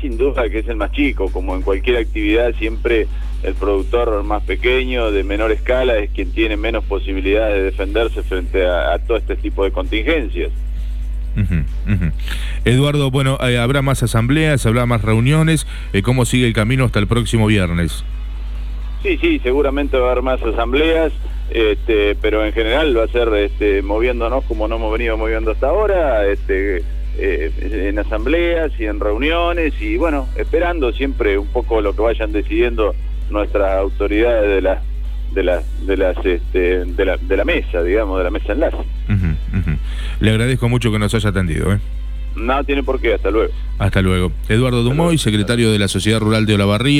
sin duda que es el más chico, como en cualquier actividad siempre el productor más pequeño, de menor escala, es quien tiene menos posibilidades de defenderse frente a, todo este tipo de contingencias. Eduardo, bueno, eh, habrá más asambleas, habrá más reuniones. Eh, ¿Cómo sigue el camino hasta el próximo viernes? Sí, sí, seguramente va a haber más asambleas, este, pero en general va a ser este, moviéndonos como no hemos venido moviendo hasta ahora, este, eh, en asambleas y en reuniones y bueno, esperando siempre un poco lo que vayan decidiendo nuestras autoridades de la de la, de las este, de la, de la mesa, digamos, de la mesa enlace. Le agradezco mucho que nos haya atendido, ¿eh? No tiene por qué, hasta luego. Hasta luego. Eduardo Dumoy, secretario de la Sociedad Rural de Olavarría.